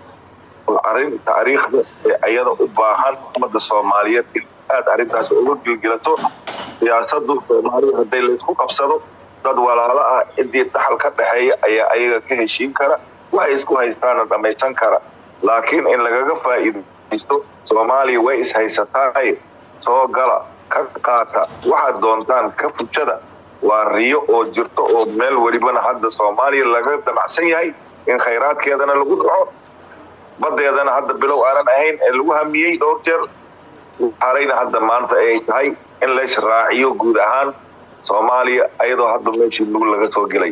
oo arrin taariikhda ee ayada u baahan ummadda soomaaliyeed in aad arrintaas uga gilgilato siyaasadu soomaaliya hadday laysku qabsado dad walaalo ah ciddii dhaxal ka dhexeeya ayaa ayaga ka heshiin kara waxay isku haystaana dhammaysan kara laakiin in lagaga faa'iidaysto soomaaliya way ishaysataay soo gala ka qaata. Waxaad doontaan ka fujada. Waa riyo oo jirto oo meel welibana hadda soomaaliya laga damacsan yahay in khayraadkeedana lagu dhaco. Badeedana hadda bilow aanan ahayn ee lagu hamiyey dhowr jeer. Harayna hadda maanta ay tahay in lays raaciyo guud ahaan soomaaliya ayadoo hadda meeshii lug laga soo gelay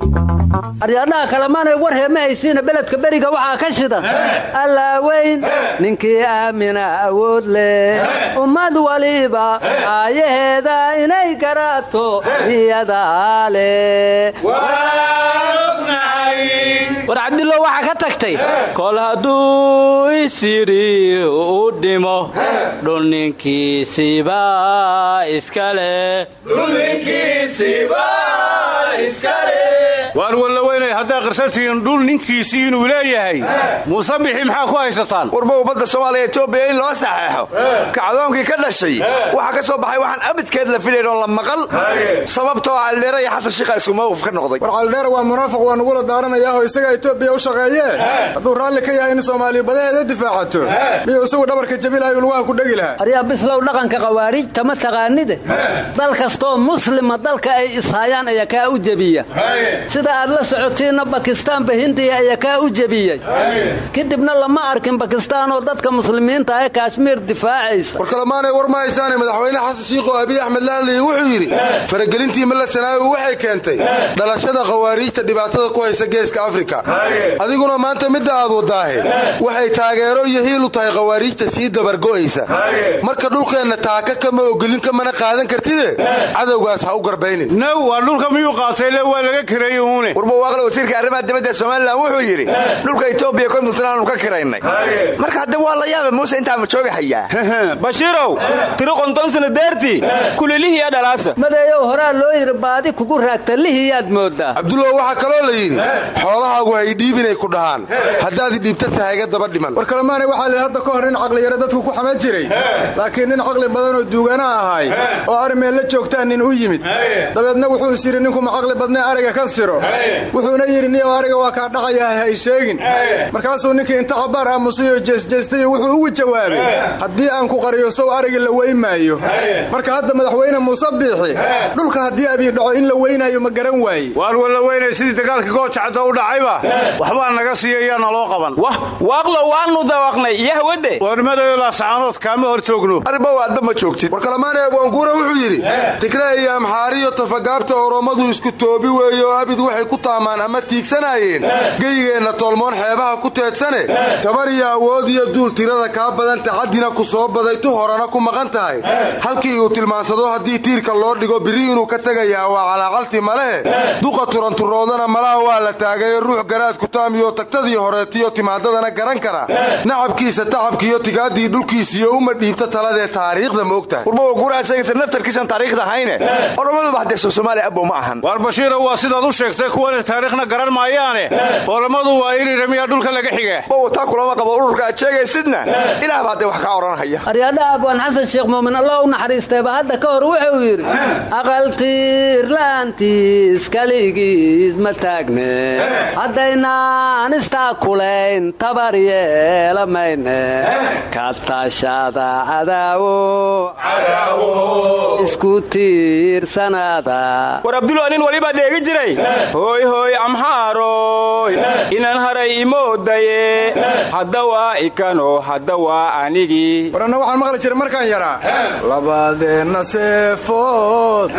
aryaadhaha kalemaanay war heema haysiina beledka beriga waxaa ka shidan allaaweyn ninkii aamina awood leh. Ummad waliba aayaheeda inay garaato iyadaa leh war cabdillo waxaa ka tagtay? Kol hadduu isyidhi u dhimo. Dhul ninkiisiiba iska leh waar wallaweynay haddaa qarsantihiin dhul ninkiisii inuu leeyahay. Muuse bixi maxaa ku haysataan warba ummadda soomaaliya etoobiya in loo saxeexo. Kacdoonkii ka dhashay. Waxaa ka soo baxay waxaan abidkeed la filayn oo la maqal. Sababtoo caldheera iyo xasan shiikha isku mawqif ka noqday. War caldheer waa munaafiq waa nugula daaranayaahoo isaga etoobiya u shaqeeyee hadduu raalli ka yahay in soomaaliya badaheeda difaacato. Miyuu isagu dhabarka jabilahay lugaha ku dhegi lahaa. Aryaa bislow dhaqanka khawaariijta ma taqaanide? Dal kastoo muslima dalka ay ishayaan ayaa kaa u jebiya sida aad la socotiinna bakistaanba hindiya ayaa kaa u jebiyey. Kadibna lama arkin bakistaan oo dadka muslimiinta ee kaashmiir difaacaysa. War kalemaanay war ma haysaane madaxweyne xasan shiikho abiy axmed laadley wuxuu yidhi faragelintii malla sanaawi waxay keentay dhalashada khawaariijta dhibaatada ku haysa geeska afrika adiguna maanta midda aad wadaahe. Waxay taageero iyo hiil u tahay khawaariijta sii dabargo'aysa marka dhulkeenna taaka kama ogolin kamana qaadan kartide? Cadowgaas ha u garbaynin. Naw waa dhulka miyuu qaatay? Le waa laga kireeye uune warbawaaqle wasiirka arrimaha dibadda somalilan wuxuu yidhi dhulka etoobiya konton sanaanu ka kiraynay. Marka hadda waa la yaaba muuse intaama jooga hayaa? Bashiirow tiri qonton sana daartii. Kulilihiya dhalaasa. Madeeyow horaa loo yidhi baadi kugu raagta lihiyaad mooddaa cabdullaw waxaa kaloo la yidhi xoolahaagu hay dhiibinay ku dhahaan. Haddaad idhiibta sahayga daba dhiman. War kalemaanay waxaa la hadda ka hor nin caqliyaro dadku ku xaman jiray. Laakiin nin caqli badan oo duugana ahay oo armeen la joogtaan nin u yimid. Dabeedna wuxuu is yidhi ninkuma caqli badnee ariga ka siro. Wuxuuna yidhi niyow ariga waa kaa dhaqayahay hay sheegin. Markaasuu ninkii inta cabaar aamusayoo jeesjeestay wuxuu ugu jawaabay haddii aan ku qariyo sow arigi la weymaayo marka hadda madaxweyne muuse biixi dhulka haddii abii dhaco in la weynaayo ma garan waaye. Waar wallaweynay sidii dagaalkii goojacadda u dhacayba waxbaa naga siiya iyaana loo qaban. Waaqlo waannu dawaqnay iyo hawade. Warnimadeeyo laasacaanood kaama hor joogno arriba waadba ma joogtid. War kalemaanay abwaanguura wuxuu yidhi tigree iyo amxaariyo tafagaabta orommadu isku toobi weeye oo abid waxay ku taamaan ama tiigsanaayeen. Geygeenna tolmoon xeebaha ku teedsane tabar iyo awood iyo duul tirada kaa badan taxaddina ku soo baday tu horena ku maqan tahay. Halkii uu tilmaansado haddii tiirka loo dhigo biri inuu ka tegayaa waa calaaqalti malehe duqa turanturoodana malaha waa la taagaye ruux garaad kutaamiyo tagtadii horeetiyo timaadadana garan kara. Nacabkiisa tacabkiiyo tigaadii dhulkiisiyo uma dhiibta taladee taariikhda ma ogtahay. Warbawa guuraad sheegaysa naftarkiisan taariikhda hayne. Oromaduba haddee soo soomaaliya abbow ma ahan. Waar bashiira waa sidaad u sheegtay kuwana taariikhna garan maayaane? Orommadu waa iriramiya dhulka laga xiga taa kulama qabo ururka aad sheegaysidna. Ilaah baa dee wax kaa odhanhaya aryaadhaha abwaan xasan sheekh muumin allah u naxariistayba hadda ka hor wuxuu yidhi aqaltiir la'aantiis kaligiis ma taagne haddaynaan istaa kulayn tabar yeela mayne ka tashada cadaawo isku tiirsanaada war abdulo nin walibaa dheegi jiray hooy hooy amxaaroy inan haray imoodaye hadda waa ikano hadda waa anigii war anna waxaan maqli jiray markaan yaraa labadeenna seefood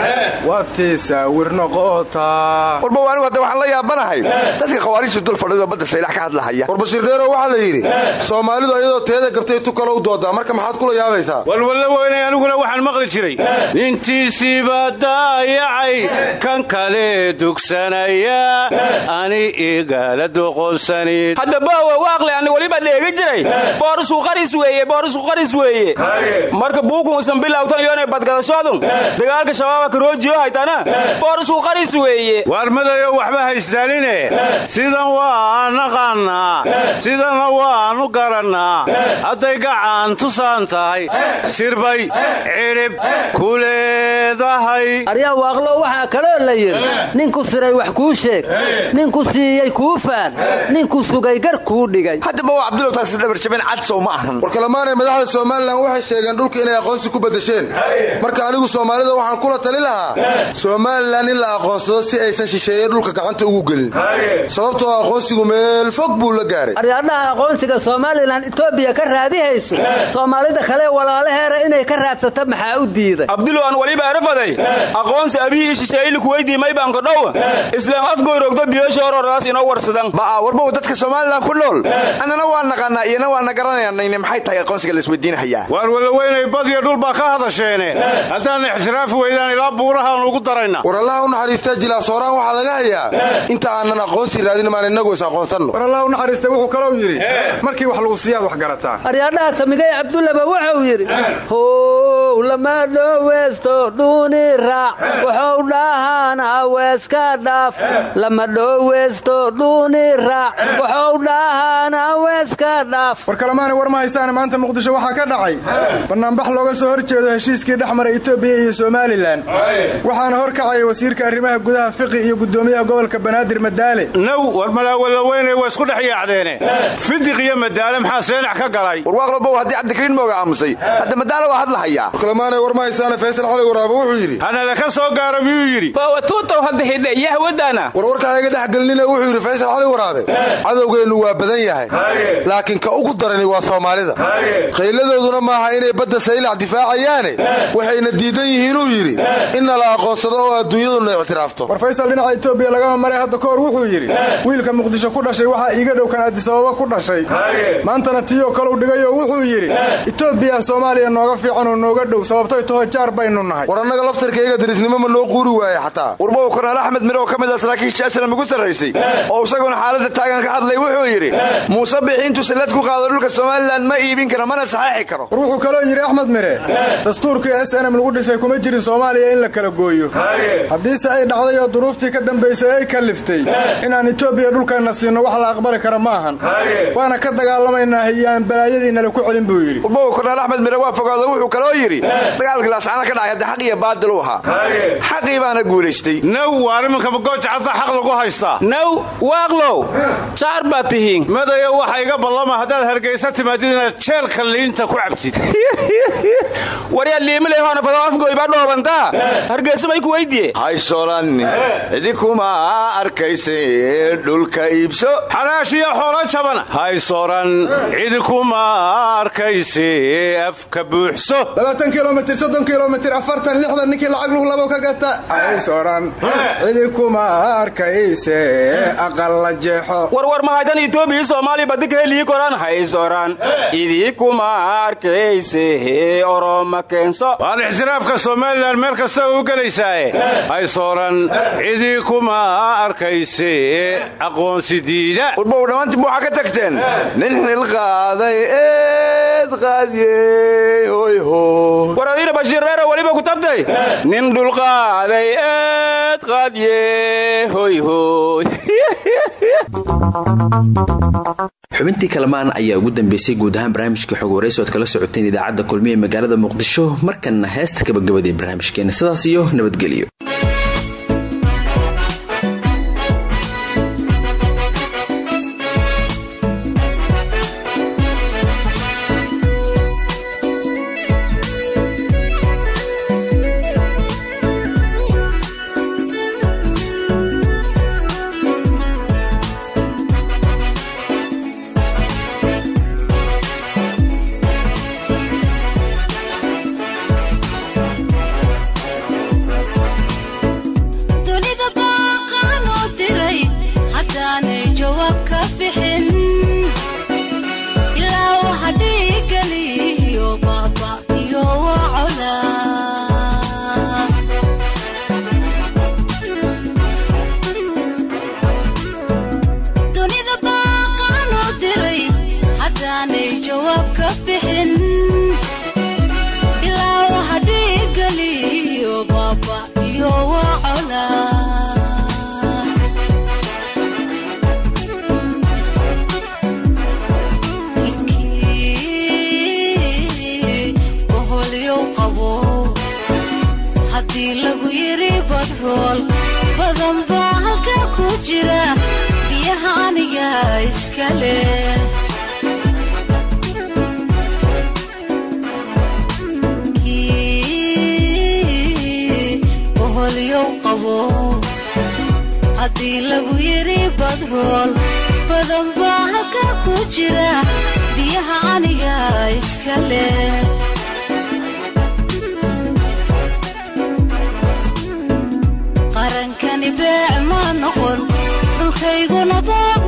noqotaa warba anigu hadda waxaan la yaabanahay dadka khawaariijtu dul fadhido badda saylax ka hadlahaya. War bashiirdeero waxaa la yidhi soomaalidu ayadoo teeda gabtay tu kale u doodaa marka maxaad kula yaabaysaa? Walwalla weynay aniguna waxaan maqli jiray nintiisiiba daayacay kan kale dugsanaya ani igala doqonsanid hadda baawa waaqle ani waliba dheegi jiray. Boorisku qaris weeye boorisku qaris weeye. Marka buukunsan bilawtan yoonay badgadashoodun dagaalka shabaaba karoojiyo haytana boorisku qaris weeye. Waar madayo waxba haysdaaline sidan waa naqaannaa sidana waannu garannaa hadday gacan tusaan tahay sirbay cidhib ku leedahay aryaa waaqlo waxaa kaloo la yidhi ninku siray wax kuu sheeg. Ninku siiyey kuu faan ninku ku sugay gar kuu dhigay. Haddaba waa cabdulow taasi dhabarjabeen cadsow ma ahan. War kalamaanay madaxda somalilan waxay sheegeen dhulka inay aqoonsi ku bedesheen marka anigu soomaalida waxaan kula tali lahaa somalilan in la aqoonsado si aysan shisheeye dhulka gacanta ugu gelin sababtoo aqoonsigu meel fog buu la gaaray. Aryaadhaha aqoonsiga somalilan etoobiya ka raadihayso soomaalida kale walaalaheera inay ka raadsato maxaa u diiday? Abdulo aan waliba erafaday aqoonsi abii ishisheeyli kuweydii maybanka dhow. Islaam afgoyrogdo biyoosha horordaas inoo warsadan. Ba'a warbow dadka somalilan ku nool. Annana waa naqaanaa iyana waana garanayaan maxay tahay aqoonsiga laisweydiinahayaa waar walaweynay badiyo dhul baa ka hadasheene. Haddaan ixtiraafi weydaan ilaa buurahaan ugu darayna. War allaha u naxariistaa jilaasooraan waxaa laga hayaa. Inta aanan aqoonsi raadin maan innagu is aqoonsanno. War allah u naxariista wuxuu kalou yidhi markii wax lagu siiyaad wax garataa aryaadhaha samigay cabdullaba wuxuu yidhi how lama dhoweysto dhuuni raac wuxuu dhahaan haweeska dhaaf. Lama dhoweysto dhuuni raac wuxuu dhahaan haweeska dhaaf. War kalemaana war ma haysaane maanta muqdisho waxaa ka dhacay. Bannaanbax looga soo hor jeedo heshiiskii dhex etoobiya iyo somalilan waxaana hor kacaya wasiirka arrimaha gudaha fiqi iyo guddoomiyaha gobolka banaadir madaale naw war malaawalaweynay waa isku dhex yaacdeene. Fidiq iyo madaale maxaa seenax ka galay? Warwaaqlobow haddii cabdikariin mooga aamusay hadda madaale waa hadlahayaa warkalamaanay war ma haysaane faysal xali waraaba wuxuu yidhi. Hanala ka soo gaara miyuu yidhi. Bawatuutow hadda hidhe yahwadana warwarkaa iga dhex gelinina wuxuu yidhi faysal xali waraabe. Cadowgeennu waa badan yahay. Laakiin ka ugu darani waa soomaalida. Khayladooduna maaha inay badda saylac difaacayaane waxayna diidan yihiinuu yidhi. Inna la aqoonsado oo adduunyaduna ictiraafto. War faysal dhinaca etoobiya lagama maray hadda ka hor wuxuu yidhi wiilka muqdisho ku dhashay waxaa iiga dhow kan addisababa ku dhashay. Maantana tiiyoo kaleu dhigayoo wuxuu yidhi etoobiya soomaaliya nooga fiican oo nooga dhow sababtoy taho jaar baynu nahay. War annaga laftarkayga darisnimo ma noo quuri waaye xataa. Warbow korneel axmed mire oo ka mid ah saraakiisha aslam ugu sarraysay? Oo isaguna xaaladda taagan ka hadlay wuxuu yidhi muuse bixi intuu sallad ku qaado dhulka somalilan ma iibin karo mana saxeexi karo. War wuxuu kaloo yidhi axmed mire dastuurkii s nm lagu dhisay kuma jirin soomaaliya in la kala gooyo. Haddiise ay dhacday oo duruuftii ka dambaysay ay kaliftay inaan etoobiya dhulkeenna siinno wax la aqbali kara ma ahan. Waana ka dagaalamaynaa hiyaan balaayadiinala ku celin buu yidhi. Warbow korneel axmed mire waa fogaado wuxuu kaloo yidhi dagaalkii laascana ka dhacay hadda xaq iyo baadil u ahaa. Xaqii baana guulaystay. Naw waar iminka magooja cadda xaq lagu haystaa. Naw waaqlow jaar baad tihiin. Madayo waxa iga ballama haddaad hargaysa timaadid inaad jeelka liinta ku cabtid. Waryaad liimilayhoona fado afgoy baa dhoobantaa hargeysa may ku weydiye? Haysolan idinkuma arkaysa dhulka iibso. Xalaashiyo xoolo jabana. Haysoran cidinkuma arkayse afka buuxso. Soddon kilomitir afartan lixdan ninkii lacag lug labo ka gata. Haysoran cidinkuma arkayse aqal la jeexo. Warwar mahaydan etoobiya soomaaliya badika helii koraan? Haysoran idinkuma arkayse oroma keenso. Waan ixtiraafka somalilan meel kasta u gelaysaae haysooran cidii kuma arkayse aqoonsi diida warbow dhammaantiin waxaa ka tagteen. Nin xilqaaday eed qaadiyey hoyho war adiina bashiirreera weliba ku tabtay? Nin dhulqaaday eed qaadye hoyhoy xubintii kalamaan ayaa ugu dambeysay guud ahaan barnaamijka xog waraysi oad kala socoteen idaacadda kulmiye magaalada muqdisho markanna heesta gabagabadee barnaamijkeena. Sidaas iyo nabadgelyo iskale kii boholyow qabo. Haddii lagu yidhi badrool badan baa halka ku jira. Biyaha aniga iskale. Qarankani beec ma noqon. Dhulkayguna boob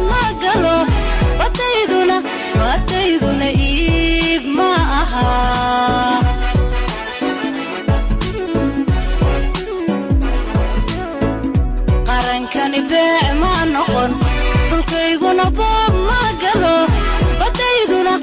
noqon dhulkayguna boob ma galo badayduna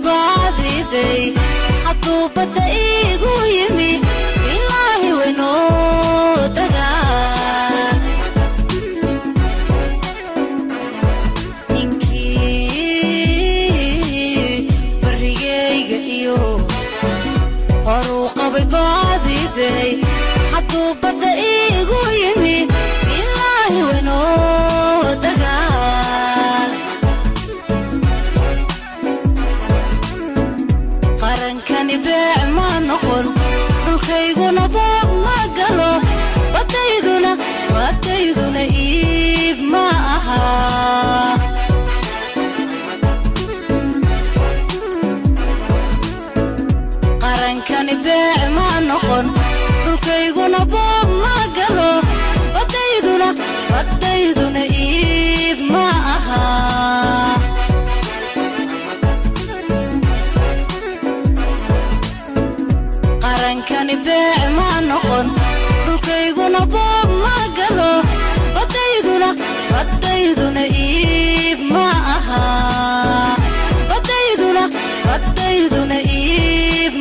horuu qabay noqon. Dhulkayguna boob ma galo badayduna iib ma aha. Qarankani beec ma noqon dhulkayguna boob ma galo badayduna iib ma aha. Badayduna iib